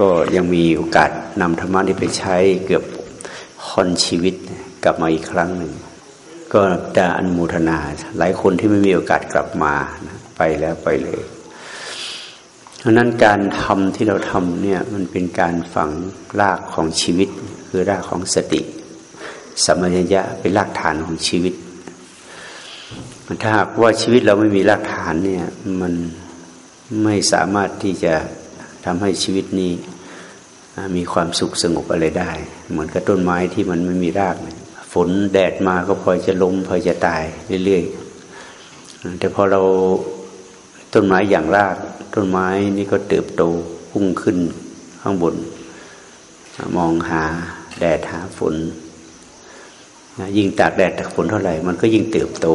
ก็ยังมีโอกาสนำธรรมะนี้ไปใช้เกือบค่อนชีวิตกลับมาอีกครั้งหนึ่ง ก็จะอนุโมทนา หลายคนที่ไม่มีโอกาสกลับมาไปแล้วไปเลยเพราะนั้นการทำที่เราทำเนี่ยมันเป็นการฝังรากของชีวิต คือรากของสติสัมัญญะเป็นรากฐานของชีวิตถ้าหากว่าชีวิตเราไม่มีรากฐานเนี่ยมันไม่สามารถที่จะ ทำให้ชีวิตนี้มีความสุขสงบอะไรได้ เหมือนกับต้นไม้ที่มันไม่มีราก ฝนแดดมาก็พลอยจะล้มพลอยจะตายเรื่อยๆแต่พอเราต้นไม้อย่างราก ต้นไม้นี่ก็เติบโตพุ่งขึ้นข้างบน มองหาแดดหาฝนยิ่งตากแดดตากฝนเท่าไหร่ มันก็ยิ่งเติบโต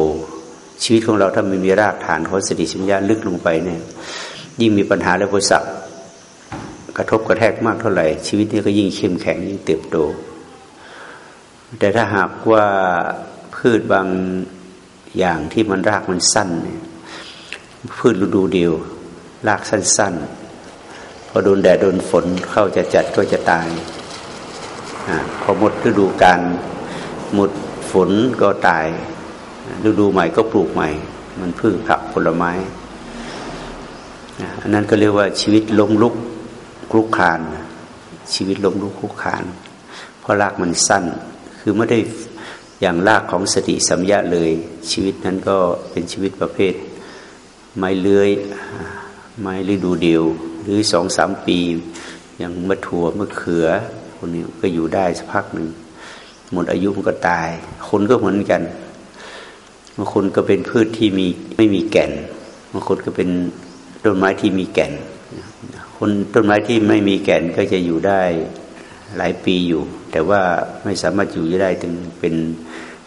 ชีวิตของเราถ้าไม่มีรากฐานของสติสัมยาลึกลงไปเนี่ย ยิ่งมีปัญหาและบริษัท กระทบกระแทกมากเท่าไหร่ ชีวิตนี้ก็ยิ่งเข้มแข็งยิ่งเติบโต แต่ถ้าหากว่าพืชบางอย่างที่มันรากมันสั้นเนี่ยพืชฤดูเดียว รากสั้น ๆ พอโดนแดดโดนฝนเข้าจะจัดก็จะตายอพอหมดฤดูการหมดฝนก็ตายฤดูใหม่ก็ปลูกใหม่ มันพืชผักผลไม้อันนั้นก็เรียกว่าชีวิตล้มลุก คลุกคานชีวิตล้มลุกคลุกคานเพราะรากมันสั้น คือไม่ได้อย่างรากของสติสัมยาเลย ชีวิตนั้นก็เป็นชีวิตประเภท ไม้เลื้อย ไม้ฤดูเดียว หรือสองสามปีอย่างมะถั่วมะเขือคนนี้ก็อยู่ได้สักพักหนึ่งหมดอายุมันก็ตาย คนก็เหมือนกันบางคนก็เป็นพืชที่มีไม่มีแก่นบางคนก็เป็นต้นไม้ที่มีแก่น คนต้นไม้ที่ไม่มีแก่นก็จะอยู่ได้หลายปีอยู่ แต่ว่าไม่สามารถอยู่ได้ถึงเป็น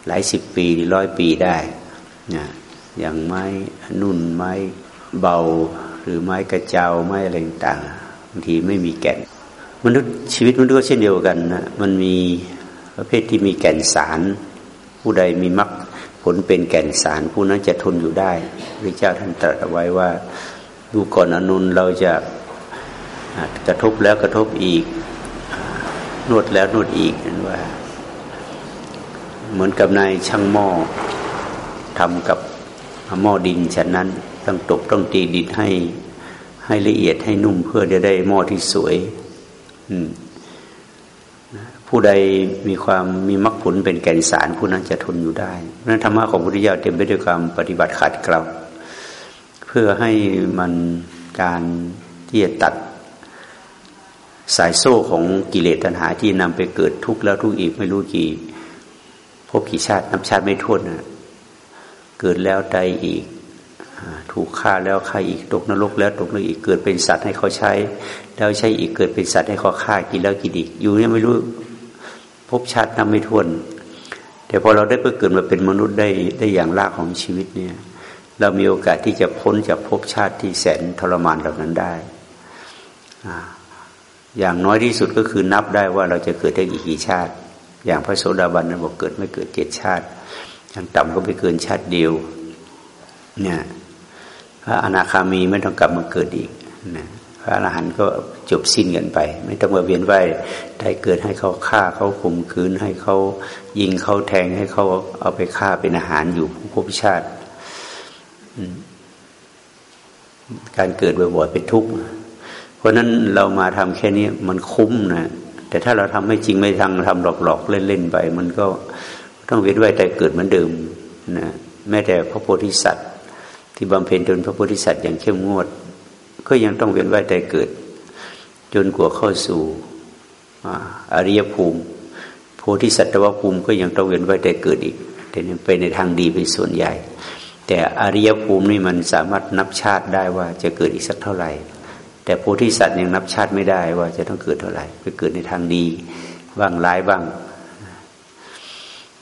หลายสิบปีหรือร้อยปีได้นะอย่างไม้นุ่นไม้เบา หรือไม้กระเจ้าไม้อะไรต่างบางทีไม่มีแก่น มนุษย์ชีวิตมนุษย์ก็เช่นเดียวกันนะมันมีประเภทที่มีแก่นสาร ผู้ใดมีมรรคผลเป็นแก่นสาร ผู้นั้นจะทนอยู่ได้พระเจ้าท่านตรัสไว้ว่าดูก่อนอนุนเราจะ กระทบแล้วกระทบอีก นวดแล้วนวดอีกนั่นว่า เหมือนกับนายช่างหม้อทำกับหม้อดินฉะนั้นต้องตบต้องตีดินให้ให้ละเอียดให้นุ่มเพื่อจะได้หม้อที่สวยผู้ใดมีความมีมรรคผลเป็นแก่นสารผู้นั้นจะทนอยู่ได้นั้นธรรมะของพุทธิยถาเต็มไปด้วยความปฏิบัติขัดเกลาเพื่อให้มันการที่จะตัด สายโซ่ของกิเลสตัณหาที่นำไปเกิดทุกข์แล้วทุกข์อีกไม่รู้กี่พบกี่ชาตินับชาติไม่ท้วนนะเกิดแล้วตายอีก ถูกฆ่าแล้วฆ่าอีกตกนรกแล้วตกนรกอีกเกิดเป็นสัตว์ให้เขาใช้ แล้วใช้อีกเกิดเป็นสัตว์ให้เขาฆ่ากินแล้วกินอีก อยู่เนี่ยไม่รู้พบชาตินับไม่ท้วน แต่พอเราได้เกิดมาเป็นมนุษย์ได้ได้อย่างรากของชีวิตเนี่ย เรามีโอกาสที่จะพ้นจากภพชาติที่แสนทรมานเหล่านั้นได้อ อย่างน้อยที่สุดก็คือนับได้ว่าเราจะเกิดได้กี่กี่ชาติ อย่างพระโสดาบันนั้นบอกเกิดไม่เกิดเจ็ดชาติอย่างต่ำก็ไม่เกินชาติเดียวเนี่ยพระอนาคามีไม่ต้องกลับมาเกิดอีกนะพระอรหันต์ก็จบสิ้นกันไป ไม่ต้องมาเวียนว่ายได้เกิดให้เขาฆ่าเขาข่มขืนให้เขายิงเขาแทงให้เขาเอาไปฆ่าเป็นอาหารอยู่ผู้ภพชาติการเกิดบ่อยๆเป็นทุกข์ เพราะนั้นเรามาทำแค่นี้มันคุ้มนะแต่ถ้าเราทำไม่จริงไม่ทางทำหลอกๆเล่นๆไป มันก็ต้องเวียนว่ายแต่เกิดเหมือนเดิมนะแม้แต่พระโพธิสัตว์ ที่บำเพ็ญจนพระโพธิสัตว์อย่างเข้มงวด ก็ยังต้องเวียนว่ายแต่เกิด จนกว่าเข้าสู่อริยภูมิ โพธิสัตวภูมิก็ยังต้องเวียนว่ายแต่เกิดอีกแต่ไปในทางดีเป็นส่วนใหญ่ แต่อริยภูมินี่มันสามารถนับชาติได้ว่าจะเกิดอีกสักเท่าไหร่ แต่โพธิสัตว์ยังนับชาติไม่ได้ว่าจะต้องเกิดเท่าไหร่ไปเกิดในทางดีบ้างร้ายบ้าง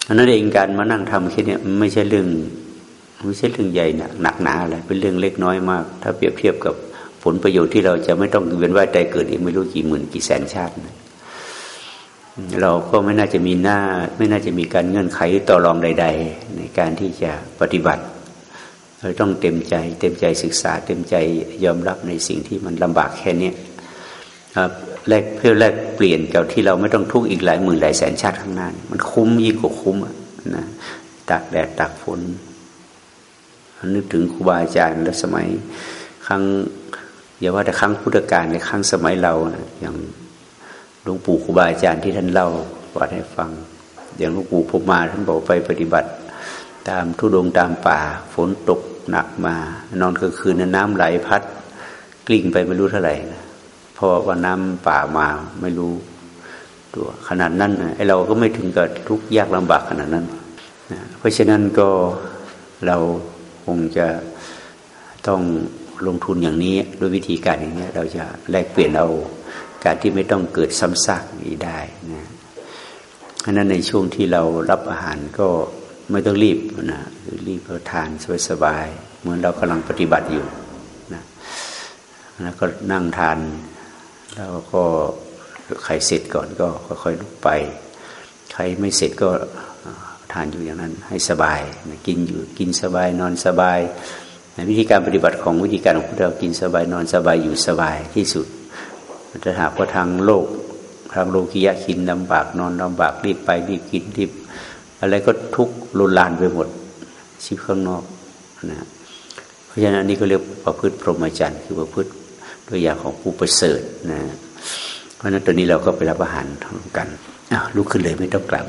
อันนั้นเองการมานั่งทำแค่นี้ไม่ใช่เรื่องไม่ใช่เรื่องใหญ่หนักหนักหนาอะไรเป็นเรื่องเล็กน้อยมาก ถ้าเปรียบเทียบกับผลประโยชน์ที่เราจะไม่ต้องเวียนว่ายใจเกิดอีกไม่รู้กี่หมื่นกี่แสนชาติ เราก็ไม่น่าจะมีหน้า ไม่น่าจะมีการเงื่อนไขต่อรองใด ๆ ในการที่จะปฏิบัติ เราต้องเต็มใจ เต็มใจศึกษา เต็มใจยอมรับในสิ่งที่มันลำบากแค่นี้ครับแลกเพื่อแลกเปลี่ยนกับที่เราไม่ต้องทุกข์อีกหลายหมื่นหลายแสนชาติข้างหน้ามันคุ้มยิ่งกว่าคุ้มนะตากแดดตากฝนนึกถึงครูบาอาจารย์แล้วสมัยครั้งอย่าว่าแต่ครั้งพุทธกาลในครั้งสมัยเรานะอย่างหลวงปู่ครูบาอาจารย์ที่ท่านเล่าว่าให้ฟัง อย่างหลวงปู่พมาท่านบอกไปปฏิบัติ ตามทุดงตามป่า ฝนตก หนักมา นอนกลางคืนน้ำไหลพัด กลิ้งไปไม่รู้เท่าไหร่นะเพราะว่าน้ำป่ามาไม่รู้ตัวขนาดนั้นไอเราก็ไม่ถึงกับทุกข์ยากลำบากขนาดนั้นนะเพราะฉะนั้นก็เราคงจะต้องลงทุนอย่างนี้ด้วยวิธีการอย่างนี้เราจะแลกเปลี่ยนเอาการที่ไม่ต้องเกิดซ้ำซากนี้ได้นะเพราะนั้นในช่วงที่เรารับอาหารก็ ไม่ต้องรีบนะรีบเราทานสบายๆเหมือนเรากำลังปฏิบัติอยู่นะแล้วก็นั่งทาน แล้วก็ใครเสร็จก่อนก็ค่อยๆลุกไป ใครไม่เสร็จก็ทานอยู่อย่างนั้น ให้สบายกินอยู่กินสบายนอนสบายวิธีการปฏิบัติของวิธีการของพวกเรากินสบายนอนสบายอยู่สบายที่สุดถ้าหากว่าทางโลกทางโลกียะกินลำบากนอนลำบากรีบไปรีบกินรีบ อะไรก็ทุกข์รุนลานไปหมดชีวิตข้างนอกนะเพราะฉะนั้นนี่ก็เรียกประพฤติพรหมจรรย์คือประพฤติตัวอย่างของผู้ประเสริฐนะเพราะฉะนั้นตอนนี้เราก็ไปรับอาหารทั้งกันอ้าวลุกขึ้นเลยไม่ต้องกลับ